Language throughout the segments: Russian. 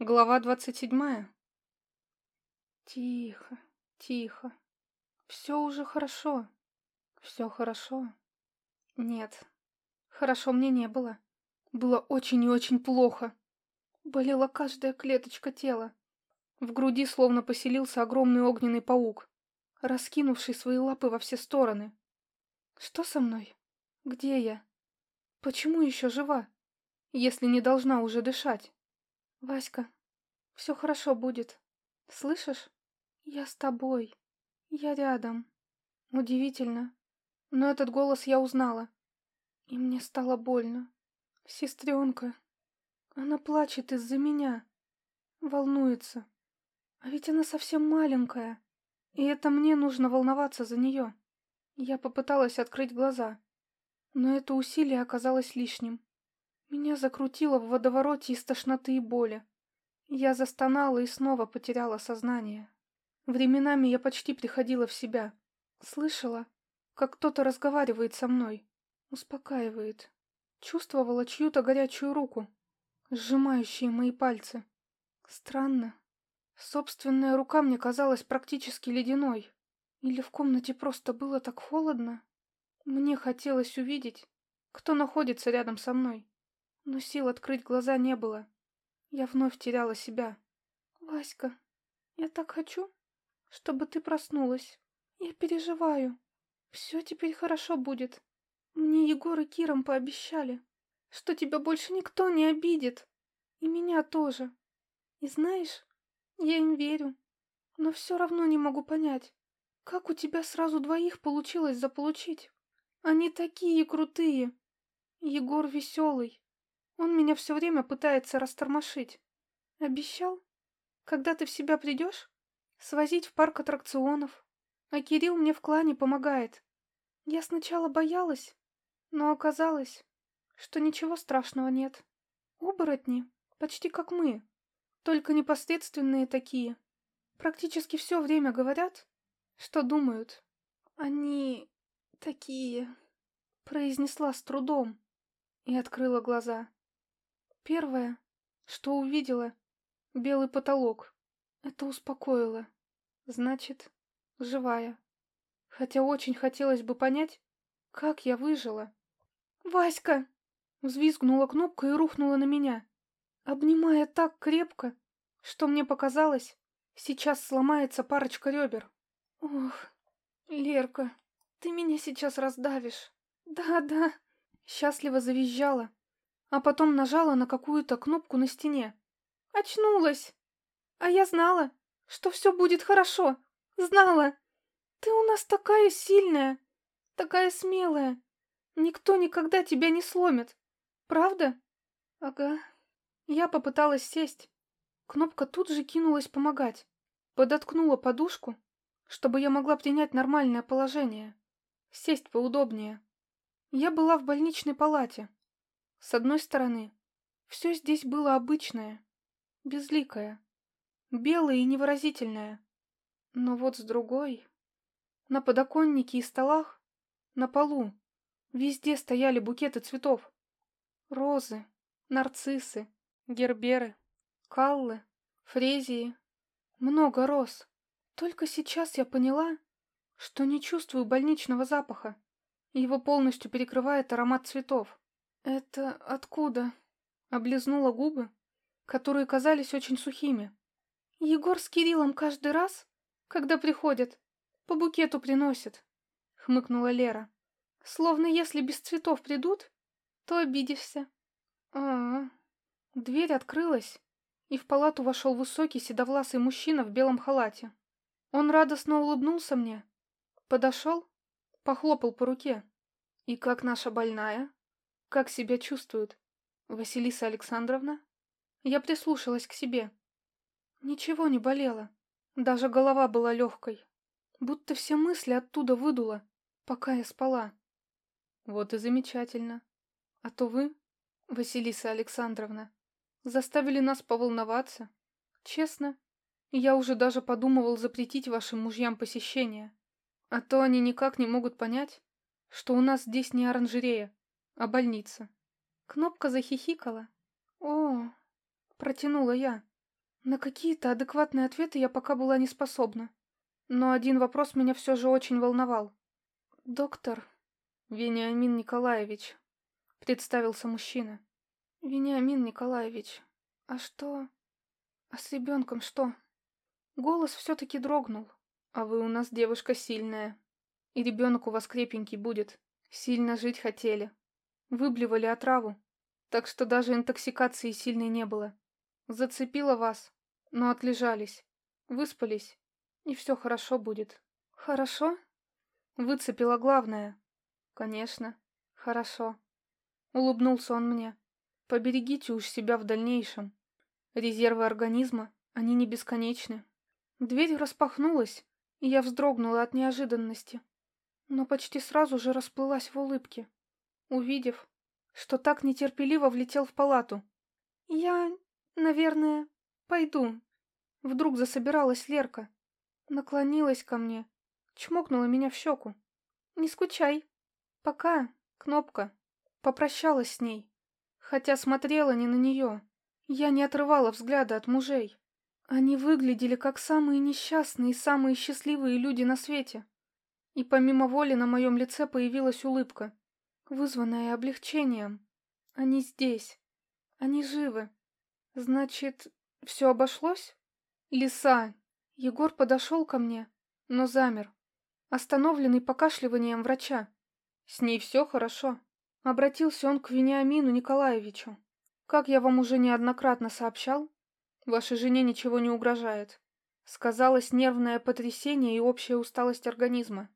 Глава двадцать седьмая. Тихо, тихо. Все уже хорошо. Все хорошо. Нет, хорошо мне не было. Было очень и очень плохо. Болела каждая клеточка тела. В груди словно поселился огромный огненный паук, раскинувший свои лапы во все стороны. Что со мной? Где я? Почему еще жива, если не должна уже дышать? Васька, все хорошо будет. Слышишь? Я с тобой. Я рядом. Удивительно. Но этот голос я узнала. И мне стало больно. Сестренка. Она плачет из-за меня. Волнуется. А ведь она совсем маленькая. И это мне нужно волноваться за нее. Я попыталась открыть глаза. Но это усилие оказалось лишним. Меня закрутило в водовороте из тошноты и боли. Я застонала и снова потеряла сознание. Временами я почти приходила в себя. Слышала, как кто-то разговаривает со мной. Успокаивает. Чувствовала чью-то горячую руку, сжимающие мои пальцы. Странно. Собственная рука мне казалась практически ледяной. Или в комнате просто было так холодно? Мне хотелось увидеть, кто находится рядом со мной но сил открыть глаза не было. Я вновь теряла себя. «Васька, я так хочу, чтобы ты проснулась. Я переживаю. Все теперь хорошо будет. Мне Егор и Киром пообещали, что тебя больше никто не обидит. И меня тоже. И знаешь, я им верю, но все равно не могу понять, как у тебя сразу двоих получилось заполучить. Они такие крутые. Егор веселый, он меня все время пытается растормошить. Обещал, когда ты в себя придешь, свозить в парк аттракционов. А Кирилл мне в клане помогает. Я сначала боялась, но оказалось, что ничего страшного нет. Оборотни почти как мы, только непосредственные такие. Практически все время говорят, что думают. Они такие, произнесла с трудом и открыла глаза. Первое, что увидела, белый потолок. Это успокоило. Значит, живая. Хотя очень хотелось бы понять, как я выжила. «Васька!» Взвизгнула кнопка и рухнула на меня, обнимая так крепко, что мне показалось, сейчас сломается парочка ребер. «Ох, Лерка, ты меня сейчас раздавишь!» «Да-да!» Счастливо завизжала, а потом нажала на какую-то кнопку на стене. Очнулась! А я знала, что все будет хорошо. Знала! Ты у нас такая сильная, такая смелая. Никто никогда тебя не сломит. Правда? Ага. Я попыталась сесть. Кнопка тут же кинулась помогать. Подоткнула подушку, чтобы я могла принять нормальное положение. Сесть поудобнее. Я была в больничной палате. С одной стороны, все здесь было обычное, безликое, белое и невыразительное. Но вот с другой... На подоконнике и столах, на полу, везде стояли букеты цветов. Розы, нарциссы, герберы, каллы, фрезии. Много роз. Только сейчас я поняла, что не чувствую больничного запаха. Его полностью перекрывает аромат цветов. «Это откуда?» Облизнула губы, которые казались очень сухими. «Егор с Кириллом каждый раз, когда приходят, по букету приносят», — хмыкнула Лера. «Словно если без цветов придут, то обидишься». А, -а, а Дверь открылась, и в палату вошел высокий седовласый мужчина в белом халате. Он радостно улыбнулся мне, подошел, похлопал по руке. «И как наша больная?» Как себя чувствует Василиса Александровна? Я прислушалась к себе. Ничего не болело. Даже голова была легкой. Будто все мысли оттуда выдуло, пока я спала. Вот и замечательно. А то вы, Василиса Александровна, заставили нас поволноваться. Честно, я уже даже подумывал запретить вашим мужьям посещение. А то они никак не могут понять, что у нас здесь не оранжерея, а больница. Кнопка захихикала. О, протянула я. На какие-то адекватные ответы я пока была не способна. Но один вопрос меня все же очень волновал. «Доктор...» «Вениамин Николаевич», — представился мужчина. «Вениамин Николаевич, а что... А с ребенком что?» Голос все-таки дрогнул. «А вы у нас девушка сильная. И ребенок у вас крепенький будет. Сильно жить хотели. Выблевали отраву. Так что даже интоксикации сильной не было. Зацепило вас, но отлежались. Выспались, и все хорошо будет. Хорошо? Выцепила главное. Конечно, хорошо. Улыбнулся он мне. Поберегите уж себя в дальнейшем. Резервы организма, они не бесконечны. Дверь распахнулась, и я вздрогнула от неожиданности, но почти сразу же расплылась в улыбке, увидев, что так нетерпеливо влетел в палату. «Я, наверное, пойду». Вдруг засобиралась Лерка, наклонилась ко мне, чмокнула меня в щеку. «Не скучай. Пока, Кнопка». Попрощалась с ней, хотя смотрела не на нее. Я не отрывала взгляда от мужей. Они выглядели как самые несчастные и самые счастливые люди на свете. И помимо воли на моем лице появилась улыбка, вызванная облегчением. Они здесь. Они живы. Значит, все обошлось? Лиса. Егор подошел ко мне, но замер, остановленный покашливанием врача. С ней все хорошо. Обратился он к Вениамину Николаевичу. Как я вам уже неоднократно сообщал, Вашей жене ничего не угрожает. Сказалось нервное потрясение и общая усталость организма.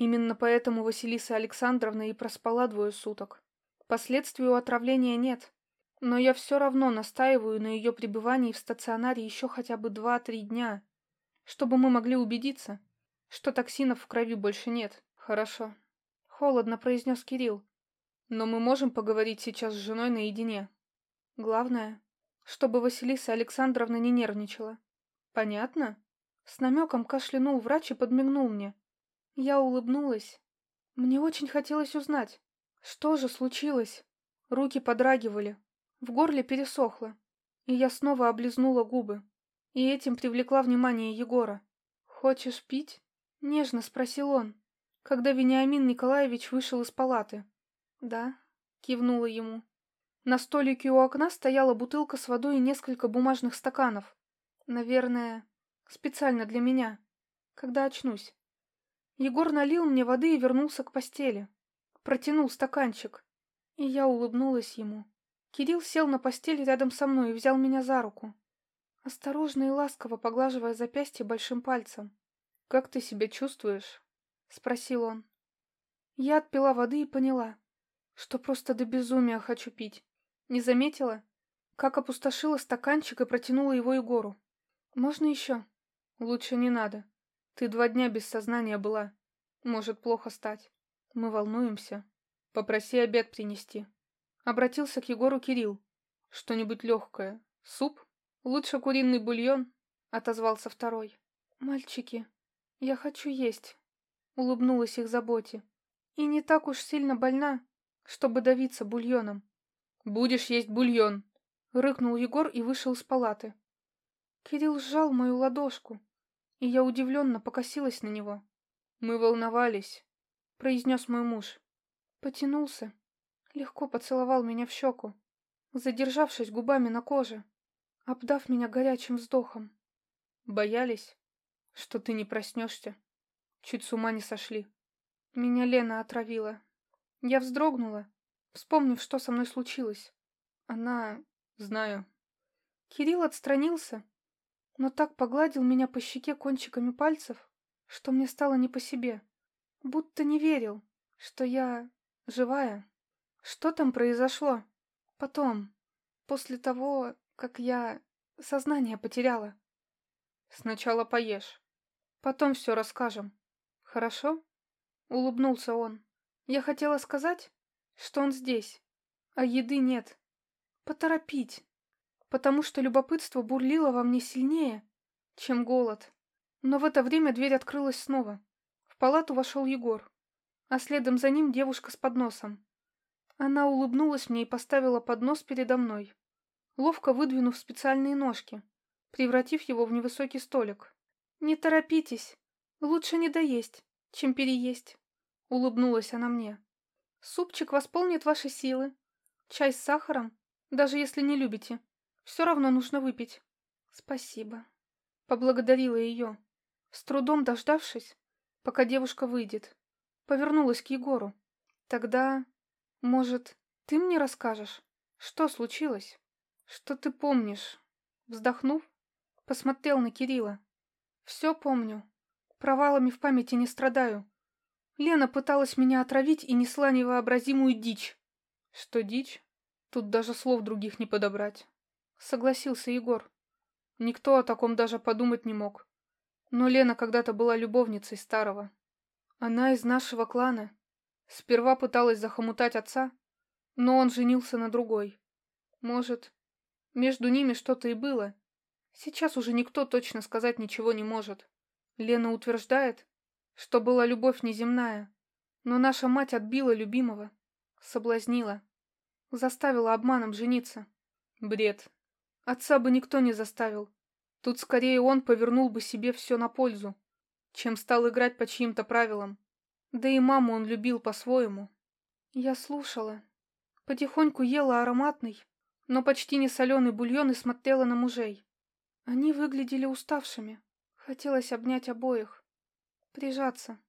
Именно поэтому Василиса Александровна и проспала двое суток. Последствий у отравления нет, но я все равно настаиваю на ее пребывании в стационаре еще хотя бы два-три дня, чтобы мы могли убедиться, что токсинов в крови больше нет. Хорошо. Холодно произнес Кирилл. Но мы можем поговорить сейчас с женой наедине. Главное, чтобы Василиса Александровна не нервничала. Понятно? С намеком кашлянул врач и подмигнул мне. Я улыбнулась. Мне очень хотелось узнать, что же случилось. Руки подрагивали, в горле пересохло, и я снова облизнула губы, и этим привлекла внимание Егора. «Хочешь пить?» — нежно спросил он, когда Вениамин Николаевич вышел из палаты. «Да», — кивнула ему. На столике у окна стояла бутылка с водой и несколько бумажных стаканов. Наверное, специально для меня. Когда очнусь. Егор налил мне воды и вернулся к постели. Протянул стаканчик. И я улыбнулась ему. Кирилл сел на постель рядом со мной и взял меня за руку. Осторожно и ласково поглаживая запястье большим пальцем. «Как ты себя чувствуешь?» — спросил он. Я отпила воды и поняла, что просто до безумия хочу пить. Не заметила, как опустошила стаканчик и протянула его Егору. «Можно еще?» «Лучше не надо. Ты два дня без сознания была. Может плохо стать. Мы волнуемся. Попроси обед принести». Обратился к Егору Кирилл. «Что-нибудь легкое. Суп? Лучше куриный бульон?» Отозвался второй. «Мальчики, я хочу есть», — улыбнулась их заботе. «И не так уж сильно больна, чтобы давиться бульоном. «Будешь есть бульон!» — рыкнул Егор и вышел из палаты. Кирилл сжал мою ладошку, и я удивленно покосилась на него. «Мы волновались», — произнес мой муж. Потянулся, легко поцеловал меня в щеку, задержавшись губами на коже, обдав меня горячим вздохом. «Боялись, что ты не проснешься. Чуть с ума не сошли. Меня Лена отравила. Я вздрогнула, вспомнив, что со мной случилось. Она... знаю. Кирилл отстранился, но так погладил меня по щеке кончиками пальцев, что мне стало не по себе. Будто не верил, что я живая. Что там произошло? Потом, после того, как я сознание потеряла. Сначала поешь. Потом все расскажем. Хорошо? Улыбнулся он. Я хотела сказать, что он здесь, а еды нет. Поторопить, потому что любопытство бурлило во мне сильнее, чем голод. Но в это время дверь открылась снова. В палату вошел Егор, а следом за ним девушка с подносом. Она улыбнулась мне и поставила поднос передо мной, ловко выдвинув специальные ножки, превратив его в невысокий столик. «Не торопитесь. Лучше не доесть, чем переесть», — улыбнулась она мне. «Супчик восполнит ваши силы. Чай с сахаром, даже если не любите, все равно нужно выпить». «Спасибо», — поблагодарила ее, с трудом дождавшись, пока девушка выйдет. Повернулась к Егору. «Тогда, может, ты мне расскажешь, что случилось? Что ты помнишь?» Вздохнув, посмотрел на Кирилла. «Все помню. Провалами в памяти не страдаю. Лена пыталась меня отравить и несла невообразимую дичь». «Что дичь? Тут даже слов других не подобрать», — согласился Егор. Никто о таком даже подумать не мог. Но Лена когда-то была любовницей старого. Она из нашего клана. Сперва пыталась захомутать отца, но он женился на другой. Может, между ними что-то и было. Сейчас уже никто точно сказать ничего не может. Лена утверждает, что была любовь неземная, но наша мать отбила любимого, соблазнила, заставила обманом жениться. Бред. Отца бы никто не заставил. Тут скорее он повернул бы себе все на пользу чем стал играть по чьим-то правилам. Да и маму он любил по-своему. Я слушала. Потихоньку ела ароматный, но почти не соленый бульон и смотрела на мужей. Они выглядели уставшими. Хотелось обнять обоих. Прижаться.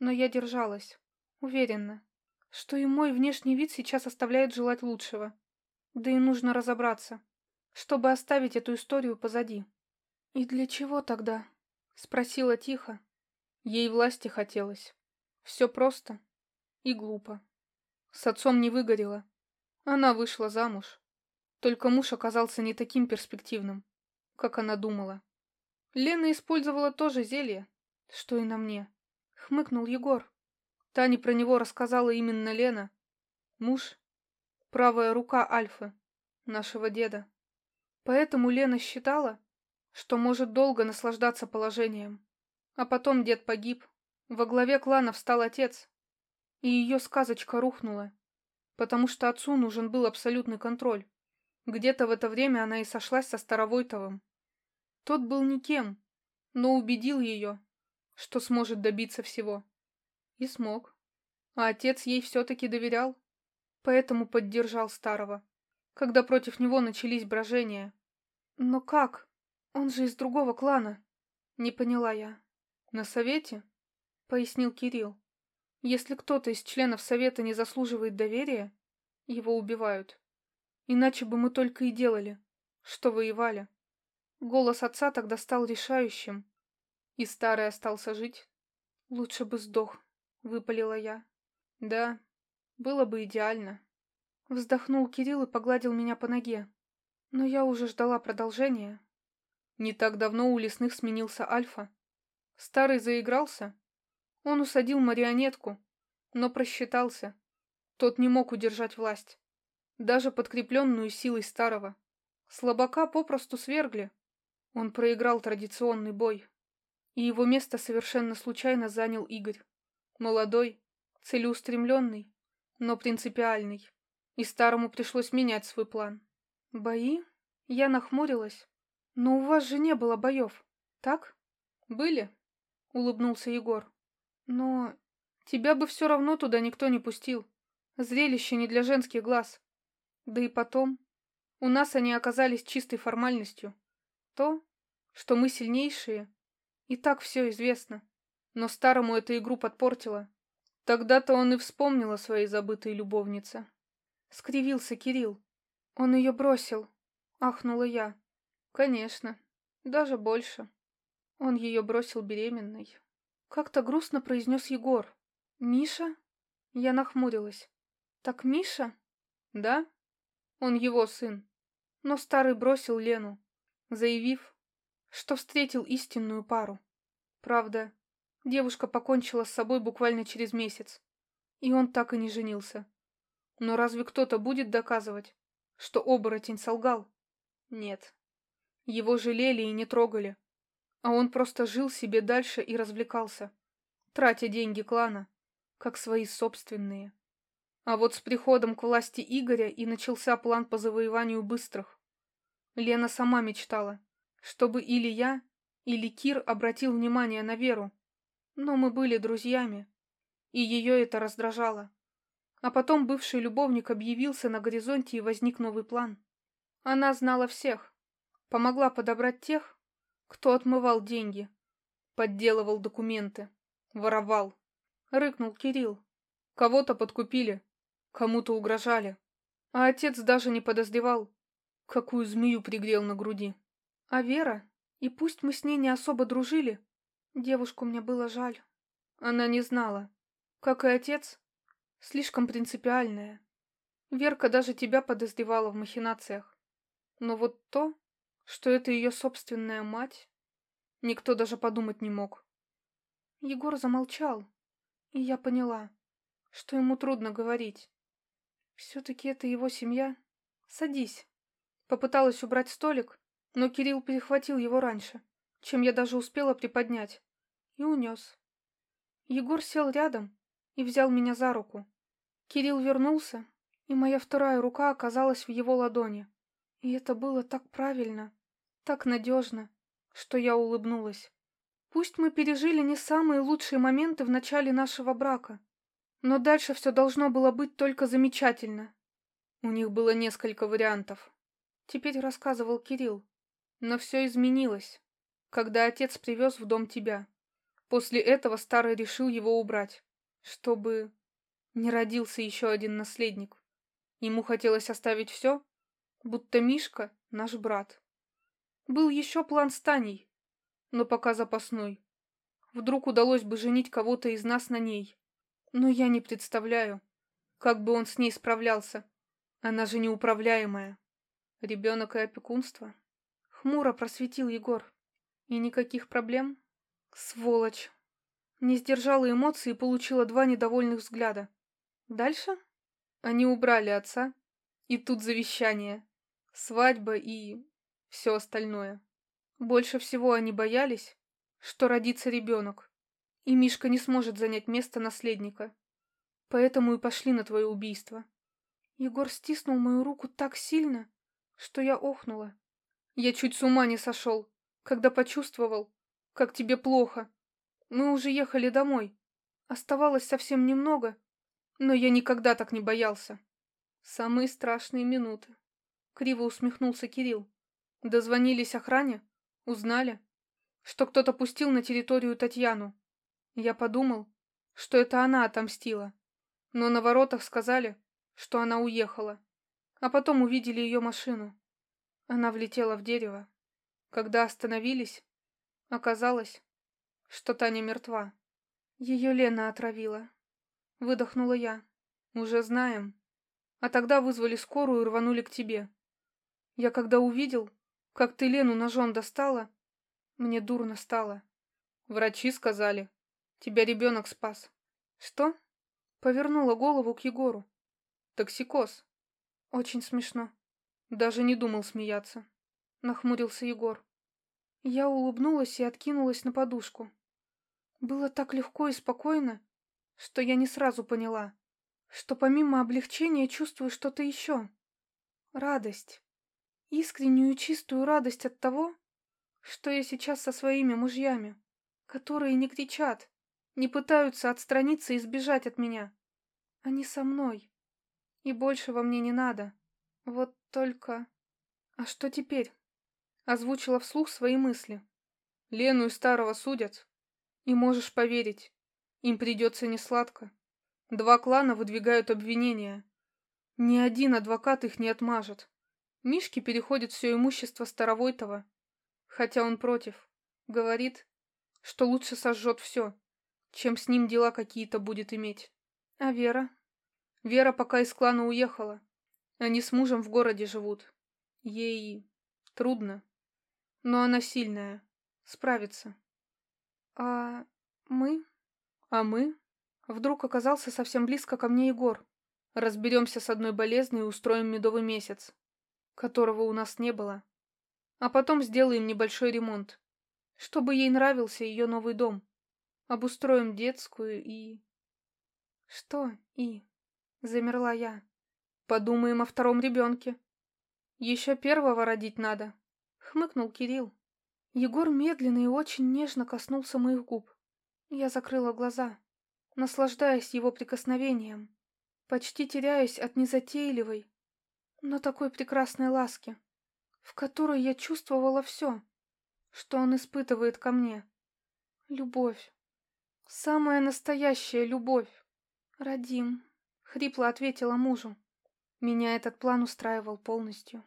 Но я держалась. Уверена, что и мой внешний вид сейчас оставляет желать лучшего. Да и нужно разобраться, чтобы оставить эту историю позади. И для чего тогда? Спросила тихо. Ей власти хотелось. Все просто и глупо. С отцом не выгорела. Она вышла замуж. Только муж оказался не таким перспективным, как она думала. Лена использовала тоже зелье, что и на мне. Хмыкнул Егор. Таня про него рассказала именно Лена. Муж — правая рука Альфы, нашего деда. Поэтому Лена считала, что может долго наслаждаться положением. А потом дед погиб. Во главе клана встал отец. И ее сказочка рухнула. Потому что отцу нужен был абсолютный контроль. Где-то в это время она и сошлась со Старовойтовым. Тот был никем, но убедил ее, что сможет добиться всего. И смог. А отец ей все-таки доверял, поэтому поддержал Старого, когда против него начались брожения. Но как? Он же из другого клана. Не поняла я. На совете? Пояснил Кирилл. Если кто-то из членов совета не заслуживает доверия, его убивают. Иначе бы мы только и делали, что воевали. Голос отца тогда стал решающим. И старый остался жить. Лучше бы сдох, выпалила я. Да, было бы идеально. Вздохнул Кирилл и погладил меня по ноге. Но я уже ждала продолжения, не так давно у лесных сменился Альфа. Старый заигрался. Он усадил марионетку, но просчитался. Тот не мог удержать власть, даже подкрепленную силой старого. Слабака попросту свергли. Он проиграл традиционный бой. И его место совершенно случайно занял Игорь. Молодой, целеустремленный, но принципиальный. И старому пришлось менять свой план. Бои? Я нахмурилась. «Но у вас же не было боев, так?» «Были», — улыбнулся Егор. «Но тебя бы все равно туда никто не пустил. Зрелище не для женских глаз. Да и потом, у нас они оказались чистой формальностью. То, что мы сильнейшие, и так все известно. Но старому эту игру подпортило. Тогда-то он и вспомнил о своей забытой любовнице. Скривился Кирилл. Он ее бросил, ахнула я. Конечно, даже больше. Он ее бросил беременной. Как-то грустно произнес Егор. «Миша?» Я нахмурилась. «Так Миша?» «Да, он его сын. Но старый бросил Лену, заявив, что встретил истинную пару. Правда, девушка покончила с собой буквально через месяц, и он так и не женился. Но разве кто-то будет доказывать, что оборотень солгал? Нет. Его жалели и не трогали. А он просто жил себе дальше и развлекался, тратя деньги клана, как свои собственные. А вот с приходом к власти Игоря и начался план по завоеванию быстрых. Лена сама мечтала, чтобы или я, или Кир обратил внимание на Веру. Но мы были друзьями, и ее это раздражало. А потом бывший любовник объявился на горизонте и возник новый план. Она знала всех, помогла подобрать тех, кто отмывал деньги, подделывал документы, воровал. Рыкнул Кирилл. Кого-то подкупили, кому-то угрожали. А отец даже не подозревал, какую змею пригрел на груди. А Вера, и пусть мы с ней не особо дружили, девушку мне было жаль. Она не знала, как и отец, слишком принципиальная. Верка даже тебя подозревала в махинациях. Но вот то, что это ее собственная мать, никто даже подумать не мог. Егор замолчал, и я поняла, что ему трудно говорить. Все-таки это его семья. Садись. Попыталась убрать столик, но Кирилл перехватил его раньше, чем я даже успела приподнять, и унес. Егор сел рядом и взял меня за руку. Кирилл вернулся, и моя вторая рука оказалась в его ладони. И это было так правильно, так надежно, что я улыбнулась. Пусть мы пережили не самые лучшие моменты в начале нашего брака, но дальше все должно было быть только замечательно. У них было несколько вариантов. Теперь рассказывал Кирилл. Но все изменилось, когда отец привез в дом тебя. После этого старый решил его убрать, чтобы не родился еще один наследник. Ему хотелось оставить все, будто Мишка — наш брат. Был еще план с Таней, но пока запасной. Вдруг удалось бы женить кого-то из нас на ней. Но я не представляю, как бы он с ней справлялся. Она же неуправляемая. Ребенок и опекунство. Хмуро просветил Егор. И никаких проблем? Сволочь. Не сдержала эмоций и получила два недовольных взгляда. Дальше? Они убрали отца. И тут завещание. Свадьба и... все остальное. Больше всего они боялись, что родится ребенок и Мишка не сможет занять место наследника. Поэтому и пошли на твое убийство. Егор стиснул мою руку так сильно, что я охнула. Я чуть с ума не сошел, когда почувствовал, как тебе плохо. Мы уже ехали домой. Оставалось совсем немного, но я никогда так не боялся. Самые страшные минуты. Криво усмехнулся Кирилл. Дозвонились охране, узнали, что кто-то пустил на территорию Татьяну. Я подумал, что это она отомстила. Но на воротах сказали, что она уехала. А потом увидели ее машину. Она влетела в дерево. Когда остановились, оказалось, что Таня мертва. Ее Лена отравила. Выдохнула я. Уже знаем. А тогда вызвали скорую и рванули к тебе. Я когда увидел, как ты Лену ножом достала, мне дурно стало. Врачи сказали, Тебя ребенок спас. Что? Повернула голову к Егору. Токсикоз. Очень смешно. Даже не думал смеяться. Нахмурился Егор. Я улыбнулась и откинулась на подушку. Было так легко и спокойно, что я не сразу поняла, что помимо облегчения чувствую что-то еще. Радость. Искреннюю чистую радость от того, что я сейчас со своими мужьями, которые не кричат, не пытаются отстраниться и сбежать от меня. Они со мной. И больше во мне не надо. Вот только... А что теперь? Озвучила вслух свои мысли. Лену и старого судят. И можешь поверить, им придется несладко. Два клана выдвигают обвинения. Ни один адвокат их не отмажет. Мишке переходит все имущество Старовойтова. Хотя он против. Говорит, что лучше сожжет все чем с ним дела какие-то будет иметь. А Вера? Вера пока из клана уехала. Они с мужем в городе живут. Ей трудно. Но она сильная. Справится. А мы? А мы? Вдруг оказался совсем близко ко мне Егор. Разберемся с одной болезнью и устроим медовый месяц, которого у нас не было. А потом сделаем небольшой ремонт, чтобы ей нравился ее новый дом. Обустроим детскую и... Что и? Замерла я. Подумаем о втором ребенке. Еще первого родить надо. Хмыкнул Кирилл. Егор медленно и очень нежно коснулся моих губ. Я закрыла глаза, наслаждаясь его прикосновением, почти теряясь от незатейливой, но такой прекрасной ласки, в которой я чувствовала все, что он испытывает ко мне. Любовь. Самая настоящая любовь. Радим, хрипло ответила мужу. Меня этот план устраивал полностью.